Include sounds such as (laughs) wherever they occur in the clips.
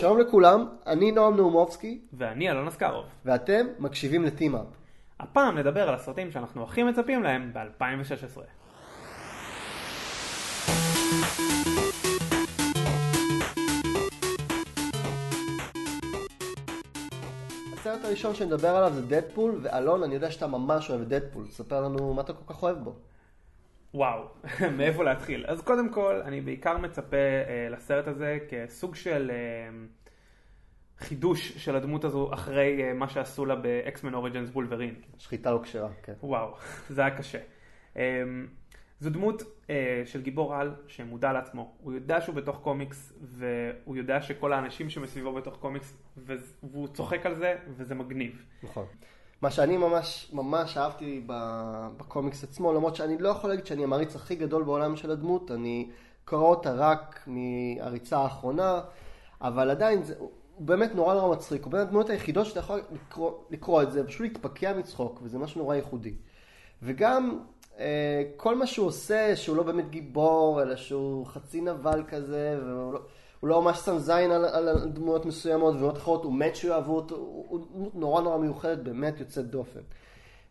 שלום לכולם, אני נועם נאומובסקי, ואני אלון אסקרוב. ואתם מקשיבים לטימאפ. הפעם נדבר על הסרטים שאנחנו הכי מצפים להם ב-2016. הסרט הראשון שנדבר עליו זה דדפול, ואלון, אני יודע שאתה ממש אוהב דדפול, ספר לנו מה אתה כל כך אוהב בו. וואו, (laughs) מאיפה להתחיל? אז קודם כל, אני בעיקר מצפה אה, לסרט הזה כסוג של אה, חידוש של הדמות הזו אחרי אה, מה שעשו לה באקסמן אוריג'נס בולברין. שחיטה לא כשרה, כן. וואו, (laughs) זה היה קשה. אה, זו דמות אה, של גיבור על שמודע לעצמו. הוא יודע שהוא בתוך קומיקס, והוא יודע שכל האנשים שמסביבו בתוך קומיקס, והוא צוחק על זה, וזה מגניב. נכון. מה שאני ממש ממש אהבתי בקומיקס עצמו, למרות שאני לא יכול להגיד שאני המעריץ הכי גדול בעולם של הדמות, אני קורא אותה רק מהריצה האחרונה, אבל עדיין זה, הוא באמת נורא נורא מצחיק, הוא בין הדמויות היחידות שאתה יכול לקרוא, לקרוא את זה, פשוט להתפקע מצחוק, וזה משהו נורא ייחודי. וגם אה, כל מה שהוא עושה, שהוא לא באמת גיבור, אלא שהוא חצי נבל כזה, והוא לא, הוא לא ממש שם זין על, על דמויות מסוימות, ודמויות אחרות, הוא מת שאוהבו אותו, הוא דמות נורא נורא מיוחדת, באמת יוצאת דופן.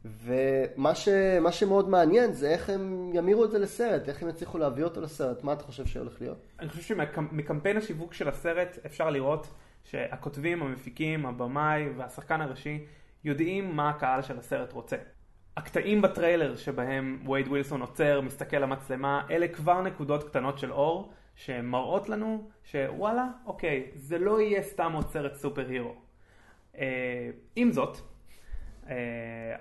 ומה ש, שמאוד מעניין זה איך הם ימירו את זה לסרט, איך הם יצליחו להביא אותו לסרט, מה אתה חושב שהולך להיות? אני חושב שמקמפיין השיווק של הסרט אפשר לראות שהכותבים, המפיקים, הבמאי והשחקן הראשי יודעים מה הקהל של הסרט רוצה. הקטעים בטריילר שבהם וייד ווילסון עוצר, מסתכל למצלמה, אלה כבר נקודות קטנות של אור שמראות לנו שוואלה, אוקיי, זה לא יהיה סתם עוד סרט סופר הירו. אה, עם זאת, אה,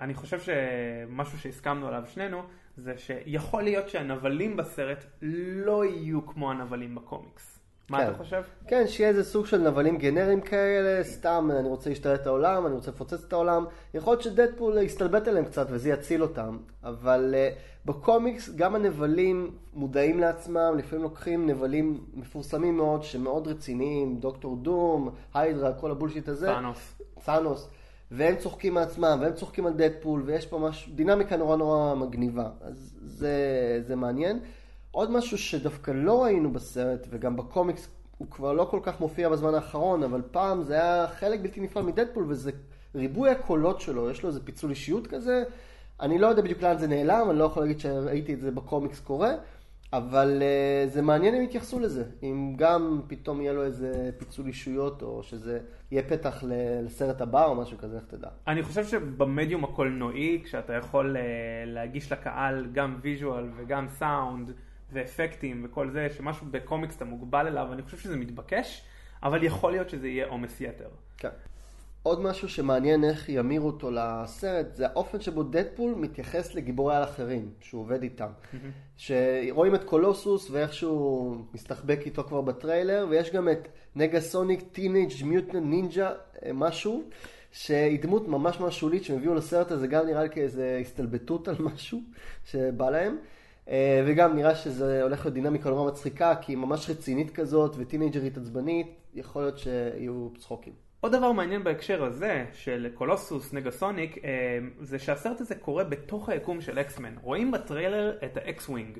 אני חושב שמשהו שהסכמנו עליו שנינו זה שיכול להיות שהנבלים בסרט לא יהיו כמו הנבלים בקומיקס. מה כן. אתה חושב? כן, שיהיה איזה סוג של נבלים גנריים כאלה, סתם אני רוצה להשתלט את העולם, אני רוצה לפוצץ את העולם. יכול להיות שדדפול יסתלבט עליהם קצת וזה יציל אותם, אבל uh, בקומיקס גם הנבלים מודעים לעצמם, לפעמים לוקחים נבלים מפורסמים מאוד, שמאוד רציניים, דוקטור דום, היידרה, כל הבולשיט הזה. פאנוס. פאנוס. והם צוחקים מעצמם, והם צוחקים על דדפול, ויש פה ממש דינמיקה נורא נורא מגניבה. אז זה, זה מעניין. עוד משהו שדווקא לא ראינו בסרט, וגם בקומיקס הוא כבר לא כל כך מופיע בזמן האחרון, אבל פעם זה היה חלק בלתי נפרד מדדפול, וזה ריבוי הקולות שלו, יש לו איזה פיצול אישיות כזה. אני לא יודע בדיוק לאן זה נעלם, אני לא יכול להגיד שראיתי את זה בקומיקס קורה, אבל uh, זה מעניין אם יתייחסו לזה. אם גם פתאום יהיה לו איזה פיצול אישויות, או שזה יהיה פתח לסרט הבא או משהו כזה, איך תדע. אני חושב שבמדיום הקולנועי, כשאתה יכול אה, להגיש לקהל גם visual וגם סאונד ואפקטים וכל זה, שמשהו בקומיקס אתה מוגבל אליו, אני חושב שזה מתבקש, אבל יכול להיות שזה יהיה עומס יתר. כן. עוד משהו שמעניין איך ימירו אותו לסרט, זה האופן שבו דדפול מתייחס לגיבורי על אחרים, שהוא עובד איתם. שרואים את קולוסוס ואיך שהוא מסתחבק איתו כבר בטריילר, ויש גם את Negasonic Teenage Mutant Ninja, משהו, שהיא דמות ממש ממש שולית שהם הביאו לסרט הזה, גם נראה לי כאיזה הסתלבטות על משהו שבא להם. אה, וגם נראה שזה הולך להיות דינמיקה נורא מצחיקה, כי היא ממש רצינית כזאת וטינאייג'רית עצבנית, יכול להיות שיהיו צחוקים. עוד דבר מעניין בהקשר הזה של קולוסוס Negasonic אה, זה שהסרט הזה קורה בתוך היקום של X-Men. רואים בטריילר את ה X-Wing.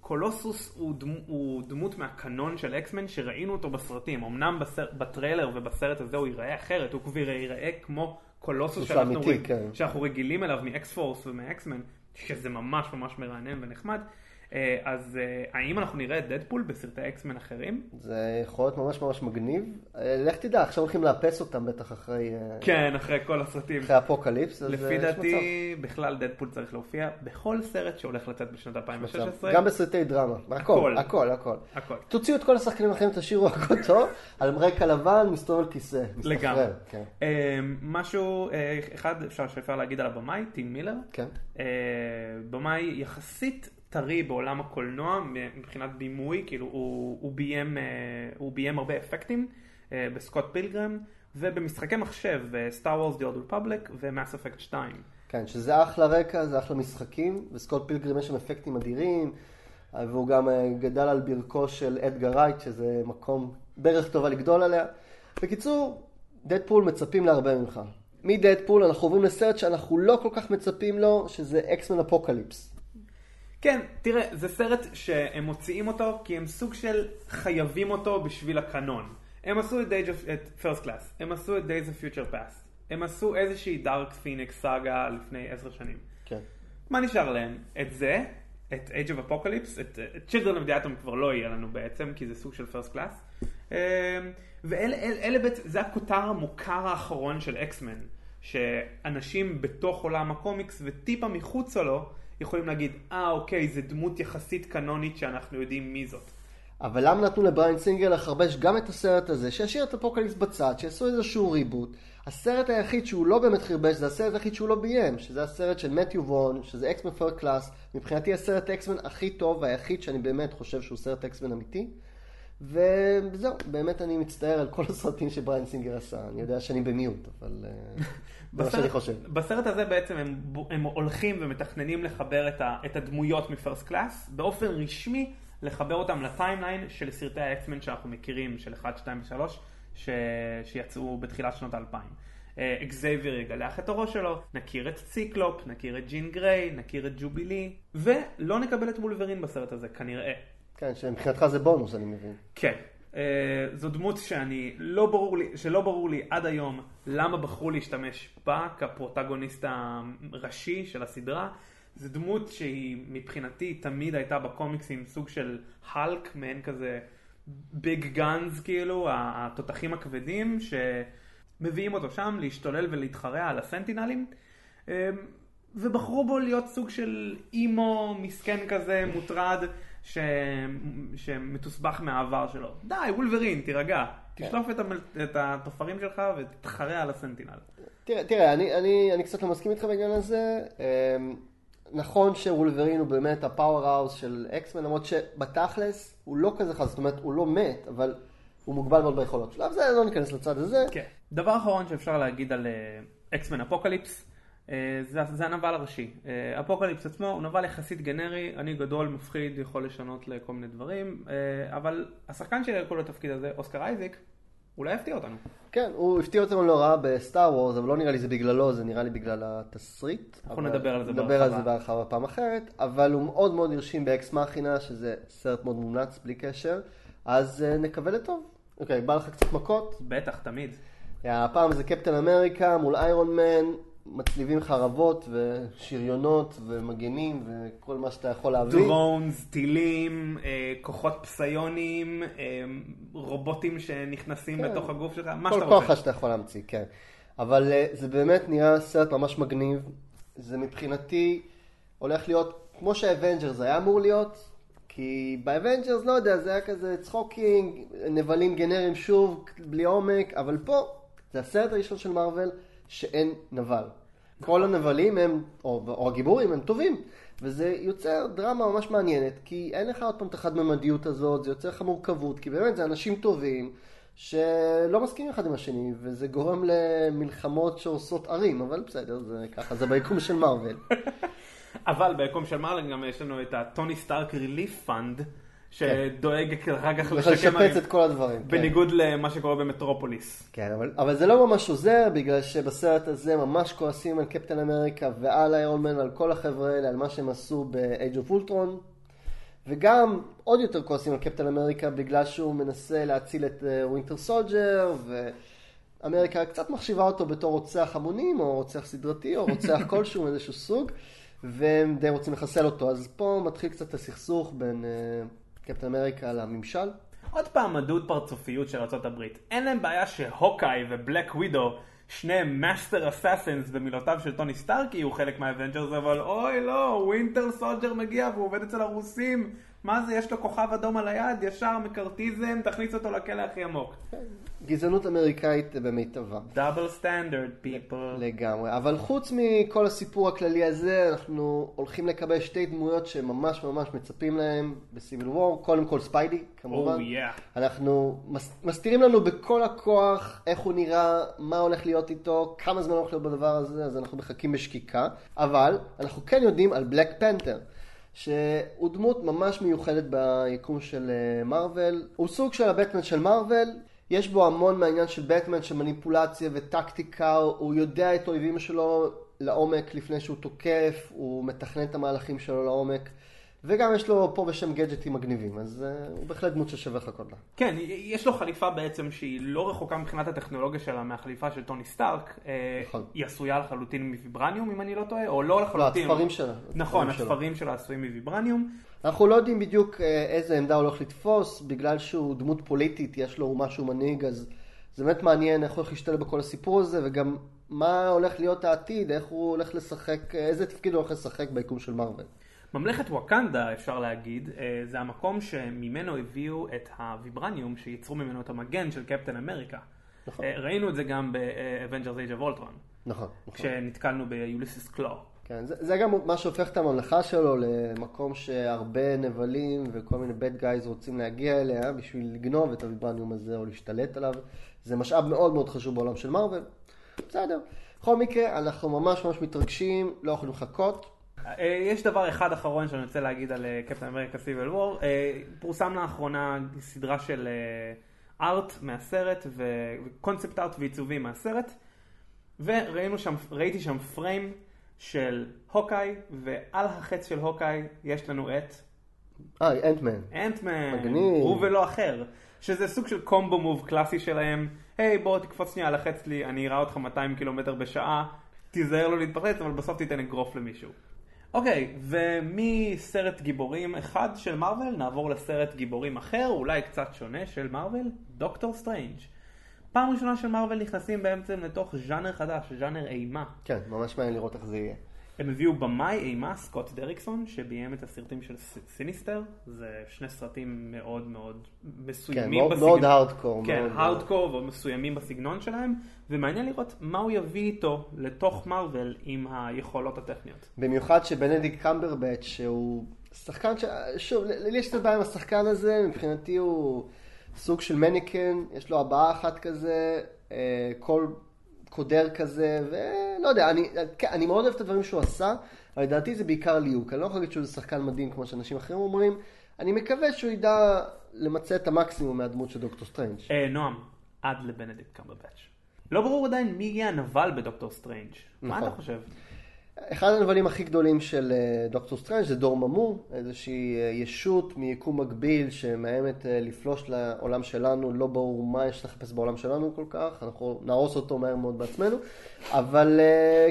קולוסוס הוא, דמו, הוא דמות מהקנון של X-Men שראינו אותו בסרטים. אמנם בסר, בטריילר ובסרט הזה הוא ייראה אחרת, הוא כבר ייראה כמו קולוסוס שאנחנו, אמיתי, רג- כן. שאנחנו רגילים אליו מ X-Force ומ X-Men, שזה ממש ממש מרענן ונחמד. אה, אז אה, האם אנחנו נראה את דדפול בסרטי X-Men אחרים? זה יכול להיות ממש ממש מגניב. אה, לך תדע, עכשיו הולכים לאפס אותם בטח אחרי, כן, אחרי כל הסרטים. אחרי אפוקליפס. אז, לפי אה, יש דעתי, בכלל דדפול צריך להופיע בכל סרט שהולך לצאת בשנת מצב. 2016. גם בסרטי דרמה, הכל, הכל. הכל, הכל. תוציאו את כל השחקנים האחרים, תשאירו הכל טוב, (laughs) על רקע לבן, מסתובב על כיסא, לגמרי. כן. משהו אחד אפשר שאפשר להגיד על הבמאי, טים מילר. כן. במאי יחסית טרי בעולם הקולנוע מבחינת בימוי, כאילו הוא, הוא, ביים, אה, הוא ביים הרבה אפקטים אה, בסקוט פילגרם ובמשחקי מחשב ב Star Wars The Old Republic ו Mass Effect 2. כן, שזה אחלה רקע, זה אחלה משחקים, ו Scott Pilgrim יש שם אפקטים אדירים, אה, והוא גם גדל על ברכו של אדגר רייט, שזה מקום, ברך טובה לגדול עליה. בקיצור, דדפול מצפים להרבה ממך. מדדפול אנחנו עוברים לסרט שאנחנו לא כל כך מצפים לו, שזה X-Men אפוקליפס. כן, תראה, זה סרט שהם מוציאים אותו כי הם סוג של חייבים אותו בשביל הקנון. הם עשו את, of, את First Class, הם עשו את Days of Future Past, הם עשו איזושהי דארק פיניקס סאגה לפני עשר שנים. כן. מה נשאר להם? את זה, את Age of Apocalypse, את, את Children of the Atom כבר לא יהיה לנו בעצם, כי זה סוג של First Class. אמ, ואלה אלה, אלה בעצם, זה הכותר המוכר האחרון של אקסמן, שאנשים בתוך עולם הקומיקס וטיפה מחוצה לו, יכולים להגיד, אה אוקיי, זה דמות יחסית קנונית שאנחנו יודעים מי זאת. אבל למה נתנו לבריין סינגר לחרבש גם את הסרט הזה, שישאיר את אפוקליפס בצד, שיעשו איזשהו reboot. הסרט היחיד שהוא לא באמת חרבש זה הסרט היחיד שהוא לא ביים, שזה הסרט של מתיו ווהן, שזה X-Men First Class, מבחינתי הסרט X-Men הכי טוב והיחיד שאני באמת חושב שהוא סרט X-Men אמיתי. וזהו, באמת אני מצטער על כל הסרטים שבריין סינגר עשה, אני יודע שאני במיעוט, אבל אה, (laughs) זה מה שאני חושב. בסרט הזה בעצם הם, הם הולכים ומתכננים לחבר את, ה, את הדמויות מ First Class, באופן רשמי לחבר אותם ל timeline של סרטי ה X-Men שאנחנו מכירים, של 1, 2 ו-3, שיצאו בתחילת שנות האלפיים. אקסבייר יגלח את הראש שלו, נכיר את סייקלופ, נכיר את ג'ין גריי, נכיר את ג'ובילי, ולא נקבל את וולברין בסרט הזה, כנראה. כן, שמבחינתך זה בונוס, אני מבין. כן. Uh, זו דמות שאני, לא ברור לי, שלא ברור לי עד היום למה בחרו להשתמש בה כפרוטגוניסט הראשי של הסדרה. זו דמות שהיא מבחינתי תמיד הייתה בקומיקסים סוג של האלק, מעין כזה ביג גאנז כאילו, התותחים הכבדים שמביאים אותו שם להשתולל ולהתחרע על הסנטינלים. Uh, ובחרו בו להיות סוג של אימו מסכן כזה, מוטרד. ש... שמתוסבך מהעבר שלו. די, וולברין, תירגע. כן. תשלוף את, המל... את התופרים שלך ותתחרה על הסנטינל. תראה, תראה אני, אני, אני קצת לא מסכים איתך בעניין הזה. אמ, נכון שוולברין הוא באמת ה powerhouse של X-Men, למרות שבתכלס הוא לא כזה חזק, זאת אומרת, הוא לא מת, אבל הוא מוגבל מאוד ביכולות שלו. אבל זה לא ניכנס לצד הזה. כן. דבר אחרון שאפשר להגיד על X-Men uh, אפוקליפס. אה, זה, זה הנבל הראשי. אה, אפוקליפס עצמו הוא נבל יחסית גנרי, אני גדול, מפחיד, יכול לשנות לכל מיני דברים, אה, אבל השחקן שלוקח ל התפקיד הזה, אוסקר אייזיק, אולי יפתיע אותנו. כן, הוא הפתיע אותנו לא רע ב Star Wars, אבל לא נראה לי זה בגללו, זה נראה לי בגלל התסריט. אנחנו נדבר על זה בהרחבה. נדבר על זה בהרחבה פעם אחרת, אבל הוא מאוד מאוד הרשים ב Ex Machina, שזה סרט מאוד מומלץ בלי קשר, אז נקווה לטוב. אוקיי, בא לך קצת מכות? בטח, תמיד. הפעם זה קפטן אמריקה מול איירון מן, מצליבים חרבות ושריונות ומגנים וכל מה שאתה יכול להביא. drones, טילים, אה, כוחות פסיוניים, אה, רובוטים שנכנסים כן. לתוך הגוף שלך, מה שאתה רוצה. כל כוח שאתה יכול להמציא, כן. אבל אה, זה באמת נהיה סרט ממש מגניב. זה מבחינתי הולך להיות כמו שה Avengers היה אמור להיות. כי ב Avengers, לא יודע, זה היה כזה צחוקינג, נבלים גנריים שוב, בלי עומק, אבל פה זה הסרט הראשון של מארוול. שאין נבל. כל הנבלים הם, או, או הגיבורים הם טובים, וזה יוצר דרמה ממש מעניינת, כי אין לך עוד פעם את החד-ממדיות הזאת, זה יוצר לך מורכבות, כי באמת זה אנשים טובים שלא מסכימים אחד עם השני, וזה גורם למלחמות שהורסות ערים, אבל בסדר, זה ככה, זה ביקום של מארוול. (laughs) אבל ביקום של מארוול גם יש לנו את הטוני סטארק Relief Fund. שדואג אחר כך לשקם את כל הדברים. כן. בניגוד כן. למה שקורה במטרופוליס. כן, אבל, אבל זה לא ממש עוזר, בגלל שבסרט הזה ממש כועסים על קפטן אמריקה ועל איירון מן, על כל החבר'ה האלה, על מה שהם עשו ב-Age of Ultron. וגם עוד יותר כועסים על קפטן אמריקה בגלל שהוא מנסה להציל את Winter uh, Soldier, ואמריקה קצת מחשיבה אותו בתור רוצח המונים, או רוצח סדרתי, או רוצח (laughs) כלשהו מאיזשהו סוג, והם די רוצים לחסל אותו. אז פה מתחיל קצת הסכסוך בין... קפטן אמריקה לממשל. עוד פעם הדוד פרצופיות של ארה"ב. אין להם בעיה ש Hawkeye ו Black Widow, שני master assassins במילותיו של טוני סטארק יהיו חלק מה Avengers, אבל אוי לא, Winter Soldier מגיע והוא עובד אצל הרוסים. מה זה, יש לו כוכב אדום על היד, ישר מקרטיזם, תכניס אותו לכלא הכי עמוק. גזענות אמריקאית במיטבה. דאבל סטנדרט, פיפול. לגמרי. אבל חוץ מכל הסיפור הכללי הזה, אנחנו הולכים לקבל שתי דמויות שממש ממש מצפים להם בסיביל וור. קודם כל ספיידי, כמובן. Oh, yeah. אנחנו מסתירים לנו בכל הכוח איך הוא נראה, מה הולך להיות איתו, כמה זמן הולך להיות בדבר הזה, אז אנחנו מחכים בשקיקה. אבל אנחנו כן יודעים על בלק פנתר. שהוא דמות ממש מיוחדת ביקום של מארוול. אה, הוא סוג של הבטמן של מארוול, יש בו המון מהעניין של בטמן של מניפולציה וטקטיקה, הוא יודע את האויבים שלו לעומק לפני שהוא תוקף, הוא מתכנן את המהלכים שלו לעומק. וגם יש לו פה ושם גדג'טים מגניבים, אז uh, הוא בהחלט דמות ששווה לחכות לה. כן, יש לו חליפה בעצם שהיא לא רחוקה מבחינת הטכנולוגיה שלה מהחליפה של טוני סטארק. אה, נכון. היא עשויה לחלוטין מוויברניום, אם אני לא טועה, או לא לחלוטין. לא, התפרים שלה. נכון, התפרים שלה. התפרים שלה עשויים מוויברניום. אנחנו לא יודעים בדיוק אה, איזה עמדה הוא הולך לתפוס, בגלל שהוא דמות פוליטית, יש לו משהו מנהיג, אז זה באמת מעניין איך הוא הולך להשתלב בכל הסיפור הזה, וגם מה הולך להיות העתיד, איך הוא הולך לשחק, איזה תפקיד הוא הולך לשחק ביקום של מארוול. ממלכת וואקנדה, אפשר להגיד, אה, זה המקום שממנו הביאו את הוויברניום שייצרו ממנו את המגן של קפטן אמריקה. נכון. אה, ראינו את זה גם ב-Avengers Age of Ultron, נכון, נכון. כשנתקלנו ביוליסיס קלו. כן, זה, זה גם מה שהופך את הממלכה שלו למקום שהרבה נבלים וכל מיני bad guys רוצים להגיע אליה בשביל לגנוב את הוויברניום הזה או להשתלט עליו. זה משאב מאוד מאוד חשוב בעולם של מארוול. בסדר. בכל מקרה, אנחנו ממש ממש מתרגשים, לא יכולים לחכות. אה, יש דבר אחד אחרון שאני רוצה להגיד על קפטן אמריקה סיבל וור. פורסם לאחרונה סדרה של ארט מהסרט וקונספט ארט ועיצובים מהסרט. וראינו שם, ראיתי שם פריים של הוקאי, ועל החץ של הוקאי יש לנו את אה, אנטמן. אנטמן, מגניב. הוא ולא אחר, שזה סוג של קומבו מוב קלאסי שלהם, היי בוא תקפוץ שנייה על החץ לי, אני אראה אותך 200 קילומטר בשעה, תיזהר לא להתפרץ, אבל בסוף תיתן אגרוף למישהו. אוקיי, ומסרט גיבורים אחד של מארוול נעבור לסרט גיבורים אחר, אולי קצת שונה של מארוול, דוקטור סטרנג'. פעם ראשונה של מארוול נכנסים בעצם לתוך ז'אנר חדש, ז'אנר אימה. כן, ממש מעניין לראות איך זה יהיה. הם הביאו במאי אימה, סקוט דריקסון, שביים את הסרטים של Sinister. זה שני סרטים מאוד מאוד כן, מסוימים מאוד, בסגנון. מאוד הארדקור. כן, הארדקור ומסוימים בסגנון שלהם, ומעניין לראות מה הוא יביא איתו לתוך מארוול עם היכולות הטכניות. במיוחד שבנדיקט קמברבץ' שהוא שחקן ש... שוב, לי יש קצת בעיה עם השחקן הזה, מבחינתי הוא סוג של מניקן, יש לו הבעה אחת כזה, אה, קול קודר כזה, ולא יודע, אני, כן, אני מאוד אוהב את הדברים שהוא עשה, אבל לדעתי זה בעיקר ליהוק, אני לא יכול להגיד שהוא שחקן מדהים כמו שאנשים אחרים אומרים, אני מקווה שהוא ידע למצות את המקסימום מהדמות של דוקטור סטרנג'. אה, נועם, עד לבנדיקט קמברבץ'. לא ברור עדיין מי יהיה הנבל בדוקטור סטרנג'. מה נכון. אתה חושב? אחד הנבלים הכי גדולים של אה, דוקטור סטרנג' זה דורמאמו, איזושהי אה, ישות מיקום מקביל שמאיימת אה, לפלוש לעולם שלנו, לא ברור מה יש לחפש בעולם שלנו כל כך, אנחנו נהרוס אותו מהר מאוד בעצמנו, אבל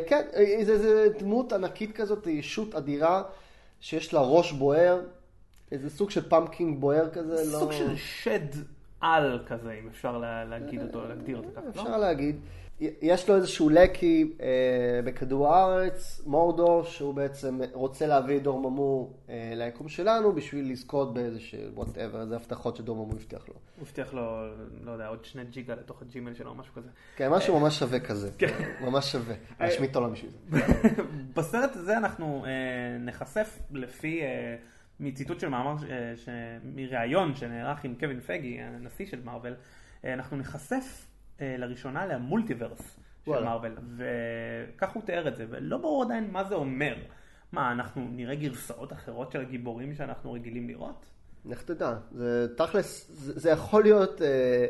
כן, זה דמות ענקית כזאת, ישות אדירה שיש לה ראש בוער, איזה סוג של pumpkin בוער כזה, לא... סוג של שד על כזה, אם אפשר לה- להגיד אותו, להגדיר אותו ככה, לא? אפשר להגיד. יש לו איזשהו lackey אה, בכדור הארץ, מורדו, שהוא בעצם רוצה להביא את דורמאמו אה, ליקום שלנו בשביל לזכות באיזשהו whatever, איזה הבטחות שדורמאמו הבטיח לו. הוא הבטיח לו, לא יודע, עוד שני ג'יגה לתוך ה Gmail שלו משהו כזה. כן, משהו ממש שווה כזה. כן. ממש שווה. להשמיד אותו בשביל זה. (laughs) בסרט הזה אנחנו אה, נחשף לפי, אה, מציטוט של מאמר, אה. מראיון שנערך עם קווין פייגי, הנשיא של מארוול, אה, אנחנו נחשף אה, לראשונה למולטיברס של. מארוול, וכך הוא תיאר את זה, ולא ברור עדיין מה זה אומר. מה, אנחנו נראה גרסאות אחרות של הגיבורים שאנחנו רגילים לראות? לך תדע. זה תכלס, זה, זה יכול להיות אה,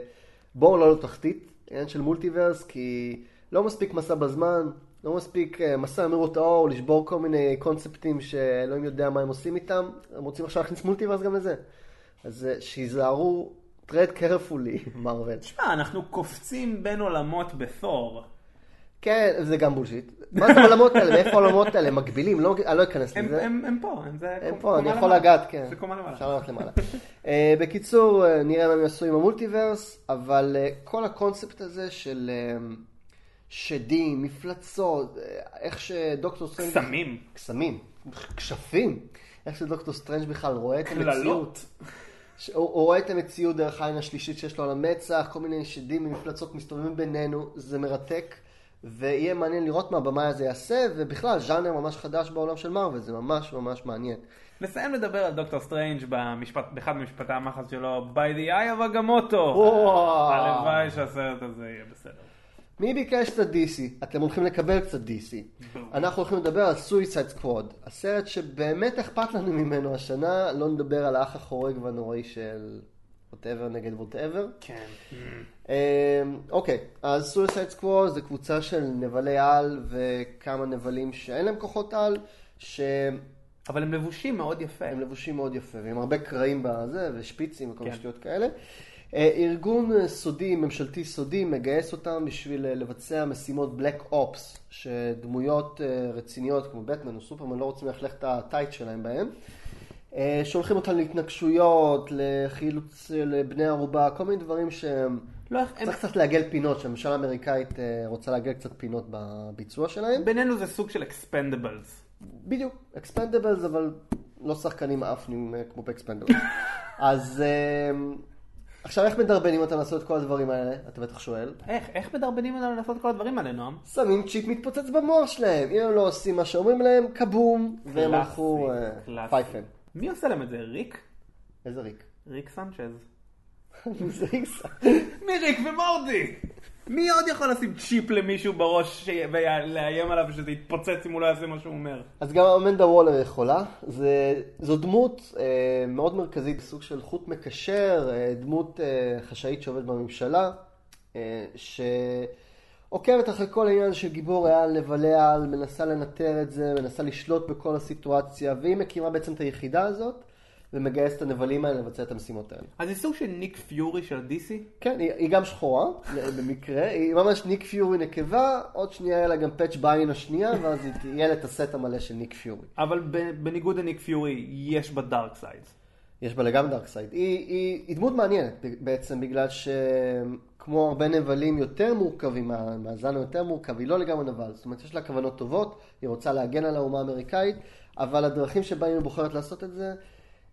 בור ללא תחתית, עניין של מולטיברס, כי לא מספיק מסע בזמן, לא מספיק אה, מסע אמירות האור, לשבור כל מיני קונספטים שאלוהים יודע מה הם עושים איתם, הם רוצים עכשיו להכניס מולטיברס גם לזה. אז אה, שיזהרו, tread carefully, Marvel. תשמע, אנחנו קופצים בין עולמות בתור. כן, זה גם בולשיט. מה זה העולמות האלה? מאיפה העולמות האלה? מקבילים? לא, אני לא אכנס לזה. הם, הם פה, הם, זה הם פה, אני יכול. לגעת, כן. זה קומה למעלה. אפשר לעלות למעלה. אה, בקיצור, אה, נראה מה הם יעשו עם ה multiverse, אבל אה, כל הקונספט הזה של אה, שדים, מפלצות, איך שדוקטור סטרנג'... קסמים. קסמים, כשפים. איך שדוקטור סטרנג' בכלל רואה את המציאות. קללות. הוא, רואה את המציאות דרך העין השלישית שיש לו על המצח, כל מיני שדים ומפלצות מסתובבים בינינו, זה מרתק, ויהיה מעניין לראות מה הבמאי הזה יעשה, ובכלל, ז'אנר ממש חדש בעולם של מארוול, זה ממש ממש מעניין. נסיים לדבר על דוקטור סטרנג' במשפט, באחד ממשפטי המחץ שלו, by the eye of Agamotto. וואו. הלוואי שהסרט הזה יהיה בסדר. מי ביקש קצת DC? אתם הולכים לקבל קצת DC. אנחנו הולכים לדבר על Suicide Squad, הסרט שבאמת אכפת לנו ממנו השנה, לא נדבר על האח החורג והנוראי של whatever נגד whatever. כן. אמ, אוקיי, אז Suicide Squad זה קבוצה של נבלי על וכמה נבלים שאין להם כוחות על, אבל הם לבושים מאוד יפה. הם לבושים מאוד יפה, ועם הרבה קרעים בזה, ושפיצים וכל מיני כן. שטויות כאלה. אה, ארגון סודי, ממשלתי סודי, מגייס אותם בשביל אה, לבצע משימות black ops, שדמויות אה, רציניות כמו בטמן או סופרמן לא רוצים ללכלך את הטייץ שלהם בהם. שולחים אותם להתנגשויות, לחילוץ של בני ערובה, כל מיני דברים שהם... לא, הם, צריך קצת לעגל פינות, שהממשלה האמריקאית רוצה לעגל קצת פינות בביצוע שלהם. בינינו זה סוג של אקספנדבלס. בדיוק, אקספנדבלס, אבל לא שחקנים מעפנים אה, כמו ב Expendables. (laughs) אז עכשיו איך מדרבנים אותם לעשות את כל הדברים האלה? אתה בטח שואל. איך, איך מדרבנים אותנו לעשות את כל הדברים האלה, נועם? שמים צ'יפ מתפוצץ במוח שלהם. אם הם לא עושים מה שאומרים להם, כבום, והם הלכו אה. פייפן. מי עושה להם את זה? ריק? איזה ריק. ריק סנצ'ז. (laughs) מי ריק ומורטי? מי עוד יכול לשים צ'יפ למישהו בראש ש- ולאיים עליו שזה יתפוצץ אם הוא לא יעשה מה שהוא אומר? אז גם אמנדה וולר יכולה. זה, זו דמות אה, מאוד מרכזית, סוג של חוט מקשר, אה, דמות אה, חשאית שעובדת בממשלה, אה, שעוקבת אחרי כל העניין של גיבורי על, נבלי על, מנסה לנטר את זה, מנסה לשלוט בכל הסיטואציה, והיא מקימה בעצם את היחידה הזאת, ומגייסת את הנבלים האלה לבצע את המשימות האלה. אז זה סוג של ניק פיורי של DC? כן, היא, היא גם שחורה, (laughs) במקרה, היא ממש ניק פיורי נקבה, עוד שנייה יהיה לה גם patch בעין השנייה, ואז היא תהיה לה את הסט המלא של ניק פיורי. אבל בניגוד לניק פיורי, יש בה dark sides. יש בה לגמרי dark side. היא, היא, היא דמות מעניינת בעצם, בגלל שכמו הרבה נבלים יותר מורכבים, מהזן היותר מורכב, היא לא לגמרי נבל. זאת אומרת, יש לה כוונות טובות, היא רוצה להגן על האומה האמריקאית, אבל הדרכים שבהם היא בוחרת לעשות את זה,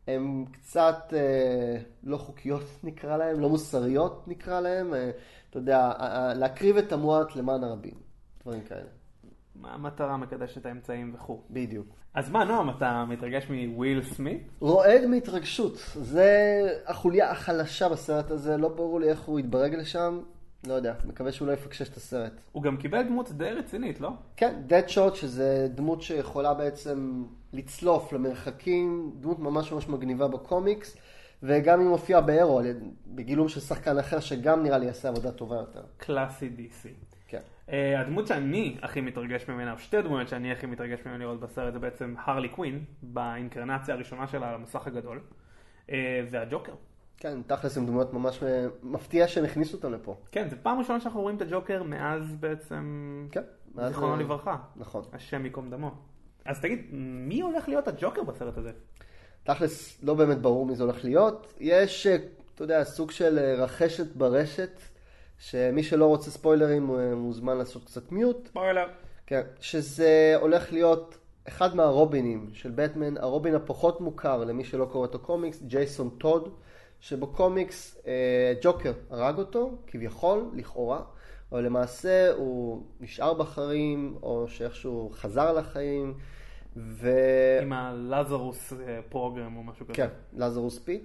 הן קצת אה, לא חוקיות (laughs) נקרא להן, לא מוסריות נקרא להן. אה, אתה יודע, להקריב את המועט למען הרבים, דברים כאלה. המטרה מקדשת האמצעים וכו'. בדיוק. אז מה, נועם, אתה מתרגש מוויל סמית? רועד מהתרגשות. זה החוליה החלשה בסרט הזה, לא ברור לי איך הוא יתברג לשם. לא יודע, מקווה שהוא לא יפקשש את הסרט. הוא גם קיבל דמות די רצינית, לא? כן, Dead Shot, שזה דמות שיכולה בעצם לצלוף למרחקים, דמות ממש ממש מגניבה בקומיקס, וגם היא מופיעה באירו, בגילום של שחקן אחר, שגם נראה לי יעשה עבודה טובה יותר. קלאסי DC. כן. Uh, הדמות שאני הכי מתרגש ממנה, או שתי דמויות שאני הכי מתרגש ממנה לראות בסרט, זה בעצם הרלי קווין, באינקרנציה הראשונה שלה על המסך הגדול, uh, והג'וקר. כן, תכלס הם דמויות ממש אה, מפתיע שהם הכניסו אותם לפה. כן, זו פעם ראשונה שאנחנו רואים את הג'וקר מאז בעצם, כן. מאז, זיכרונו אה, לברכה, נכון. השם ייקום דמו. אז תגיד, מי הולך להיות הג'וקר בסרט הזה? תכלס, לא באמת ברור מי זה הולך להיות. יש, אה, אתה יודע, סוג של רחשת ברשת, שמי שלא רוצה ספוילרים מוזמן לעשות קצת מיוט. ספוילר. כן, שזה הולך להיות אחד מהרובינים של בטמן, הרובין הפחות מוכר למי שלא קורא את הקומיקס, ג'ייסון טוד, שבקומיקס אה, ג'וקר הרג אותו, כביכול, לכאורה, אבל למעשה הוא נשאר בחיים, או שאיכשהו חזר לחיים, ו... עם ה Lazarus אה, program או משהו כזה. כן, Lazarus pit.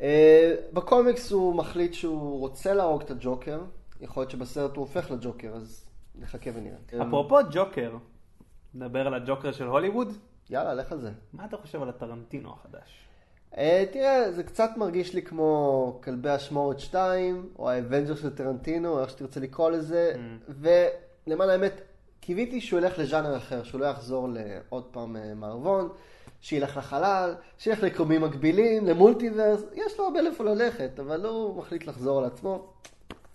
אה, בקומיקס הוא מחליט שהוא רוצה להרוג את הג'וקר, יכול להיות שבסרט הוא הופך לג'וקר, אז נחכה ונראה. אפרופו ג'וקר, נדבר על הג'וקר של הוליווד. יאללה, לך על זה. מה אתה חושב על הטרנטינו החדש? אה, תראה, זה קצת מרגיש לי כמו כלבי אשמורת 2, או ה Avengers של טרנטינו, איך שתרצה לקרוא לזה, ולמען האמת, קיוויתי שהוא ילך לז'אנר אחר, שהוא לא יחזור לעוד פעם אה, מערבון, שילך לחלל, שילך ליקומים מקבילים, ל multiverse, יש לו הרבה לאיפה ללכת, אבל הוא מחליט לחזור על עצמו,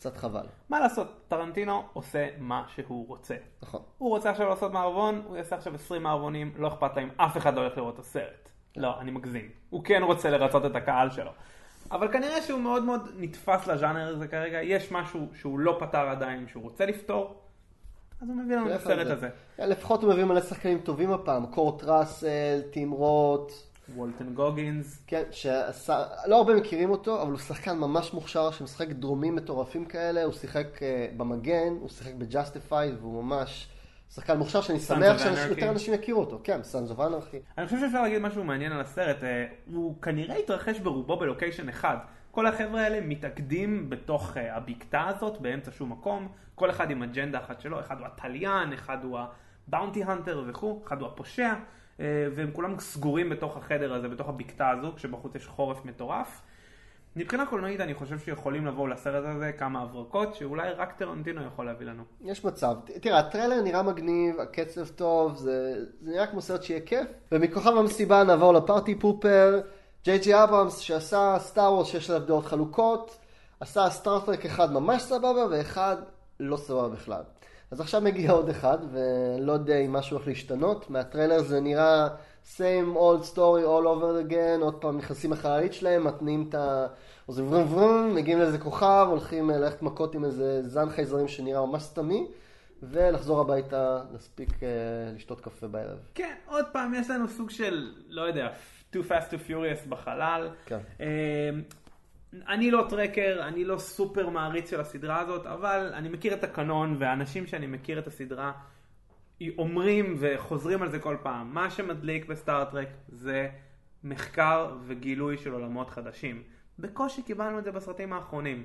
קצת חבל. מה לעשות, טרנטינו עושה מה שהוא רוצה. נכון. הוא רוצה עכשיו לעשות מערבון, הוא יעשה עכשיו 20 מערבונים, לא אכפת להם, אף אחד לא הולך לראות את הסרט. לא, אני מגזים. הוא כן רוצה לרצות את הקהל שלו. אבל כנראה שהוא מאוד מאוד נתפס לז'אנר הזה כרגע, יש משהו שהוא לא פתר עדיין, שהוא רוצה לפתור, אז הוא מביא לנו את הסרט זה. הזה. כן, לפחות הוא מביא מלא שחקנים טובים הפעם, קורט ראסל, טים רוט, וולטן גוגינס, כן, שעשה, לא הרבה מכירים אותו, אבל הוא שחקן ממש מוכשר שמשחק דרומים מטורפים כאלה, הוא שיחק uh, במגן, הוא שיחק ב Justified, והוא ממש שחקן מוכשר שאני שמח שיותר. אנשים יכירו אותו. כן, Sons of Anarchy. אני חושב שאפשר להגיד משהו מעניין על הסרט, אה, הוא כנראה התרחש ברובו בלוקיישן אחד. כל החבר'ה האלה מתאגדים בתוך אה, הבקתה הזאת, באמצע שום מקום, כל אחד עם אג'נדה אחת שלו, אחד הוא התליין, אחד הוא ה bounty hunter וכו', אחד הוא הפושע, אה, והם כולם סגורים בתוך החדר הזה, בתוך הבקתה הזו, כשבחוץ יש חורף מטורף. מבחינה קולנועית אני חושב שיכולים לבוא לסרט הזה כמה הברקות שאולי רק טרנטינו יכול להביא לנו. יש מצב. תראה, הטריילר נראה מגניב, הקצב טוב, זה, זה נראה כמו סרט שיהיה כיף. ומכוכב המסיבה נעבור ל party pooper. ג'יי ג'יי אברמס שעשה Star Wars שיש עליו דעות חלוקות, עשה Star Trek אחד ממש סבבה ואחד לא סבבה בכלל. אז עכשיו מגיע עוד אחד, ולא יודע אם משהו הולך להשתנות. מהטריילר זה נראה same old story all over again, עוד פעם נכנסים לחללית שלהם, מתניעים את ה... עוזרים ורום ורום, מגיעים לאיזה כוכב, הולכים אה, ללכת מכות עם איזה זן חייזרים שנראה ממש סתמי, ולחזור הביתה, להספיק uh, לשתות קפה בערב. כן, עוד פעם, יש לנו סוג של, לא יודע, too fast to furious בחלל. כן. Uh, אני לא טרקר, אני לא סופר מעריץ של הסדרה הזאת, אבל אני מכיר את הקנון, והאנשים שאני מכיר את הסדרה אומרים וחוזרים על זה כל פעם. מה שמדליק ב Star Trek זה מחקר וגילוי של עולמות חדשים. בקושי קיבלנו את זה בסרטים האחרונים.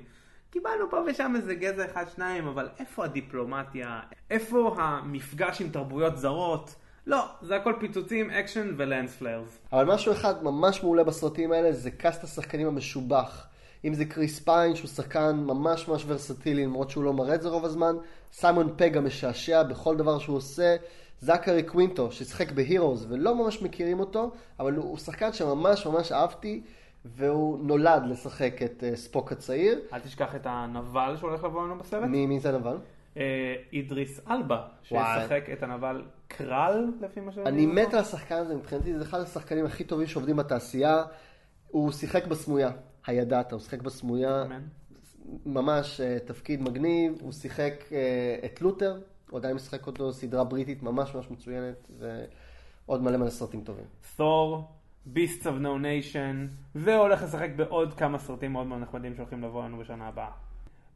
קיבלנו פה ושם איזה גזע אחד שניים, אבל איפה הדיפלומטיה? איפה המפגש עם תרבויות זרות? לא, זה הכל פיצוצים, אקשן ו lens flares. אבל משהו אחד ממש מעולה בסרטים האלה זה cast השחקנים המשובח. אם זה קריס פיין שהוא שחקן ממש ממש ורסטילי למרות שהוא לא מראה את זה רוב הזמן, סיימון פג המשעשע בכל דבר שהוא עושה, זכרי קווינטו ששיחק בהירוז ולא ממש מכירים אותו, אבל הוא, שחקן שממש ממש אהבתי והוא נולד לשחק את uh, ספוק הצעיר. אל תשכח את הנבל שהולך לבוא לנו בסרט. מי, מי זה הנבל? אה, אידריס אלבה, שישחק את הנבל קרל לפי מה שאני... אני מת על השחקן הזה, מבחינתי זה אחד השחקנים הכי טובים שעובדים בתעשייה. הוא שיחק בסמויה. הידעת, הוא שיחק בסמויה, ממש uh, תפקיד מגניב, הוא שיחק uh, את לותר, הוא עדיין משחק אותו סדרה בריטית ממש ממש מצוינת, ועוד מלא מלא סרטים טובים. תור, Beasts of No Nation, והולך לשחק בעוד כמה סרטים מאוד מאוד נחמדים שהולכים לבוא לנו בשנה הבאה.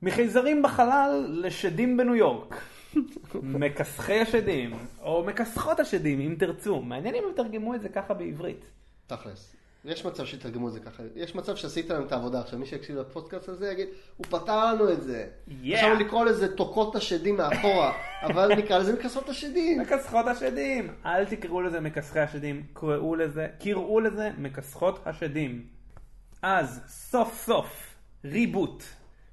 מחייזרים בחלל לשדים בניו יורק. (laughs) מכסחי השדים, או מכסחות השדים, אם תרצו. מעניין אם הם תרגמו את זה ככה בעברית. תכלס. יש מצב שיתרגמו את זה ככה, יש מצב שעשית להם את העבודה עכשיו, מי שיקשיב לפודקאסט הזה יגיד, הוא פתר לנו את זה. Yeah. עכשיו לקרוא לזה תוקות השדים מאחורה, (laughs) אבל נקרא לזה מכסחות השדים. מכסחות השדים. אל תקראו לזה מכסחי השדים, קראו לזה, קראו לזה מכסחות השדים. אז סוף סוף ריבוט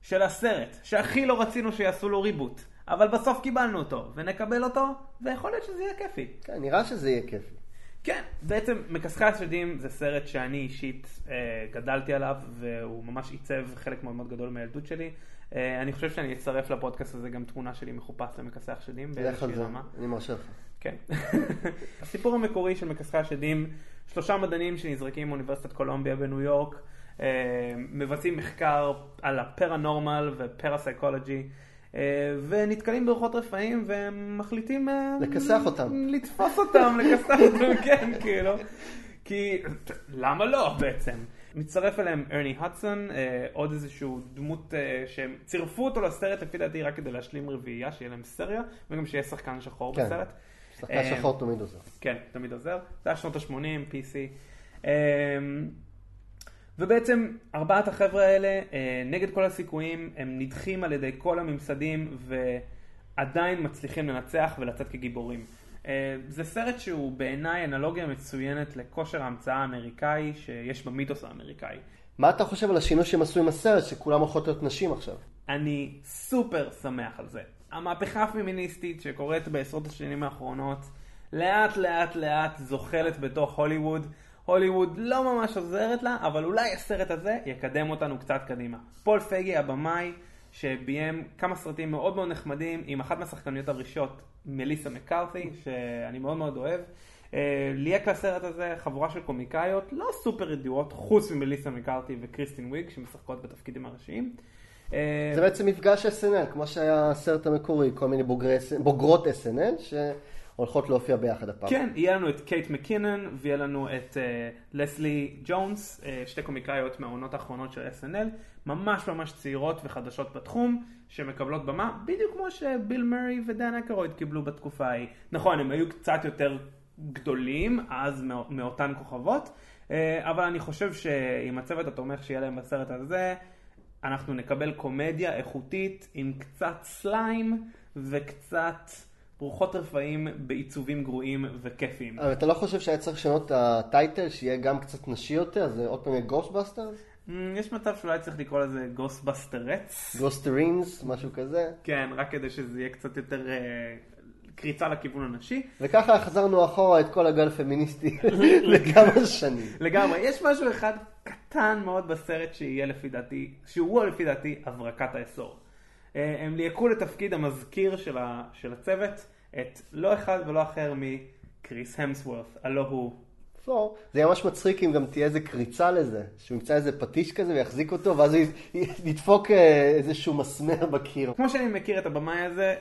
של הסרט, שהכי לא רצינו שיעשו לו ריבוט, אבל בסוף קיבלנו אותו, ונקבל אותו, ויכול להיות שזה יהיה כיפי. כן, נראה שזה יהיה כיפי. כן, בעצם מכסחי השדים זה סרט שאני אישית אה, גדלתי עליו והוא ממש עיצב חלק מאוד מאוד גדול מהילדות שלי. אה, אני חושב שאני אצרף לפודקאסט הזה גם תמונה שלי מחופש למכסחי השדים באיזושהי רמה. אני מרשה לך. כן. (laughs) הסיפור המקורי של מכסחי השדים, שלושה מדענים שנזרקים מאוניברסיטת קולומביה בניו יורק, אה, מבצעים מחקר על הפרנורמל ופרסייקולוגי. אה, ונתקלים באורחות רפאים והם מחליטים אה, לכסח אותם, לתפוס אותם, לכסח אותם, (laughs) כן, כאילו, כי למה לא בעצם? מצטרף אליהם ארני הדסון, אה, עוד איזשהו דמות שהם צירפו אותו לסרט לפי דעתי רק כדי להשלים רביעייה, שיהיה להם סריה, וגם שיהיה שחקן שחור כן. בסרט. שחקן שחור תמיד עוזר. כן, תמיד עוזר. זה היה שנות ה-80, PC. ובעצם ארבעת החבר'ה האלה, אה, נגד כל הסיכויים, הם נדחים על ידי כל הממסדים ועדיין מצליחים לנצח ולצאת כגיבורים. אה, זה סרט שהוא בעיניי אנלוגיה מצוינת לכושר ההמצאה האמריקאי שיש במיתוס האמריקאי. מה אתה חושב על השינוי שהם עשו עם הסרט, שכולם הולכות להיות נשים עכשיו? אני סופר שמח על זה. המהפכה הפמיניסטית שקורית בעשרות השנים האחרונות, לאט לאט לאט זוחלת בתוך הוליווד. הוליווד לא ממש עוזרת לה, אבל אולי הסרט הזה יקדם אותנו קצת קדימה. פול פייגי הבמאי, שביים כמה סרטים מאוד מאוד נחמדים עם אחת מהשחקניות הראשות, מליסה מקארתי, שאני מאוד מאוד אוהב. אה, ליהק לסרט הזה חבורה של קומיקאיות, לא סופר ידועות, חוץ ממליסה מקארתי וקריסטין וויג, שמשחקות בתפקידים הראשיים. אה, זה בעצם מפגש SNL, כמו שהיה הסרט המקורי, כל מיני בוגרי, בוגרות SNL. הולכות להופיע ביחד הפעם. כן, יהיה לנו את קייט מקינן ויהיה לנו את לסלי uh, ג'ונס, uh, שתי קומיקאיות מהעונות האחרונות של SNL, ממש ממש צעירות וחדשות בתחום, שמקבלות במה, בדיוק כמו שביל מרי ודן אקרויד קיבלו בתקופה ההיא. נכון, הם היו קצת יותר גדולים אז מאותן כוכבות, uh, אבל אני חושב שעם הצוות התומך שיהיה להם בסרט הזה, אנחנו נקבל קומדיה איכותית עם קצת slime וקצת... רוחות רפאים בעיצובים גרועים וכיפיים. אבל אתה לא חושב שהיה צריך לשנות את ה title, שיהיה גם קצת נשי יותר? זה עוד פעם יהיה Ghostbusters? Mm, יש מצב שאולי צריך לקרוא לזה Ghostbustress. גוסטרינס, משהו כזה. כן, רק כדי שזה יהיה קצת יותר אה, קריצה לכיוון הנשי. וככה החזרנו אחורה את כל הגל הפמיניסטי (laughs) לכמה שנים. לגמרי. יש משהו אחד קטן מאוד בסרט שיהיה לפי דעתי, שהוא לפי דעתי הברקת העשור. אה, הם ליהקו לתפקיד המזכיר של, ה, של הצוות את לא אחד ולא אחר מקריס המסוורת', הלא הוא פלור. זה יהיה ממש מצחיק אם גם תהיה איזה קריצה לזה, שהוא ימצא איזה פטיש כזה ויחזיק אותו, ואז הוא ידפוק אה, איזשהו מסמר בקיר. כמו שאני מכיר את הבמאי הזה,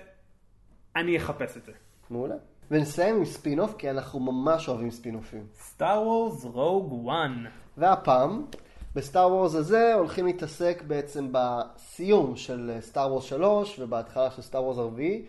אני אחפש את זה. מעולה. ונסיים עם ספין-אוף, כי אנחנו ממש אוהבים ספין-אופים. Star Wars Rogue One. והפעם, ב Star Wars הזה הולכים להתעסק בעצם בסיום של Star Wars 3 ובהתחלה של Star Wars הרביעי,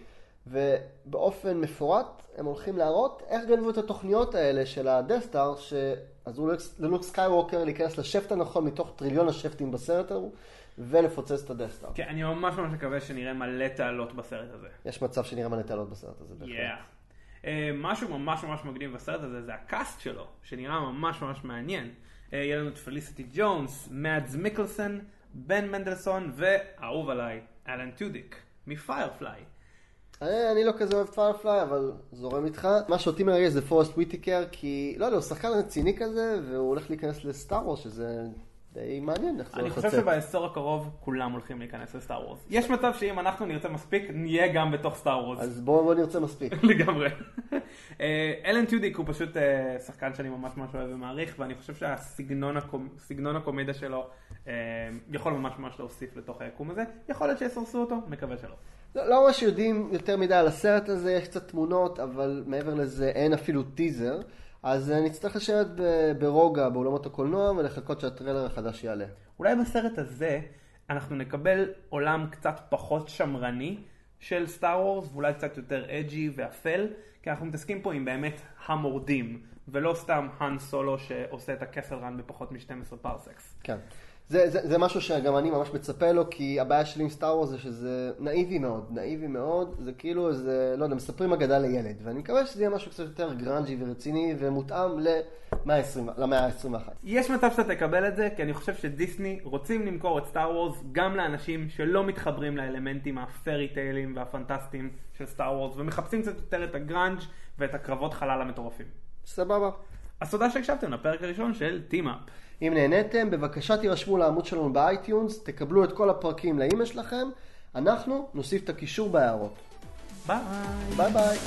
ובאופן מפורט הם הולכים להראות איך גנבו את התוכניות האלה של ה Death Star, שעזרו ללוק סקייווקר להיכנס ל shaft הנכון מתוך טריליון השאפטים בסרט ההוא, ולפוצץ את ה Death Star. כן, אני ממש ממש מקווה שנראה מלא תעלות בסרט הזה. יש מצב שנראה מלא תעלות בסרט הזה. בהחלט. Yeah. Uh, משהו ממש ממש מגניב בסרט הזה זה ה cast שלו, שנראה ממש ממש מעניין. Uh, יהיה לנו את פליסיטי ג'ונס, מאדס מיקלסון, בן מנדלסון, ואהוב עליי, אלן טודיק, מ Firefly. אני, אני לא כזה אוהב Firefly, אבל זורם איתך. מה שאותי מרגש זה פורסט וויטיקר, כי לא יודע, הוא שחקן רציני כזה, והוא הולך להיכנס ל Star Wars, שזה די מעניין איך זה אני הולך חושב לצאת. שבעשור הקרוב כולם הולכים להיכנס לסטאר וורס. יש מצב שאם אנחנו נרצה מספיק, נהיה גם בתוך סטאר וורס. אז בואו בוא נרצה מספיק. (laughs) לגמרי. אה, אלן טיודיק הוא פשוט אה, שחקן שאני ממש ממש אוהב ומעריך, ואני חושב שהסגנון הקומ... סגנון הקומדיה שלו אה, יכול ממש ממש להוסיף לתוך היקום הזה. יכול להיות שיסרסו אותו, מקווה שלא. לא, לא ממש יודעים יותר מדי על הסרט הזה, יש קצת תמונות, אבל מעבר לזה אין אפילו טיזר. אז אה, נצטרך לשבת ברוגע באולמות הקולנוע ולחכות שהטריילר החדש יעלה. אולי בסרט הזה אנחנו נקבל עולם קצת פחות שמרני של Star Wars, ואולי קצת יותר edgy ואפל, כי אנחנו מתעסקים פה עם באמת המורדים, ולא סתם האן סולו שעושה את ה Kessel Run בפחות מ-12 parsecs. כן. זה, זה, זה משהו שגם אני ממש מצפה לו, כי הבעיה שלי עם Star Wars זה שזה נאיבי מאוד, נאיבי מאוד, זה כאילו איזה, לא יודע, מספרים אגדה לילד, ואני מקווה שזה יהיה משהו קצת יותר grungy ורציני ומותאם למאה ה-20 למאה ה-21. יש מצב שאתה תקבל את זה, כי אני חושב שדיסני רוצים למכור את Star Wars גם לאנשים שלא מתחברים לאלמנטים ה fairy tale יים והפנטסטיים של Star Wars, ומחפשים קצת יותר את הגראנג' ואת הקרבות חלל המטורפים. סבבה. אז תודה שהקשבתם לפרק הראשון של Team-Up. אם נהניתם, בבקשה תירשמו לעמוד שלנו ב iTunes, תקבלו את כל הפרקים לאימייל שלכם, אנחנו נוסיף את הקישור בהערות. ביי. ביי ביי.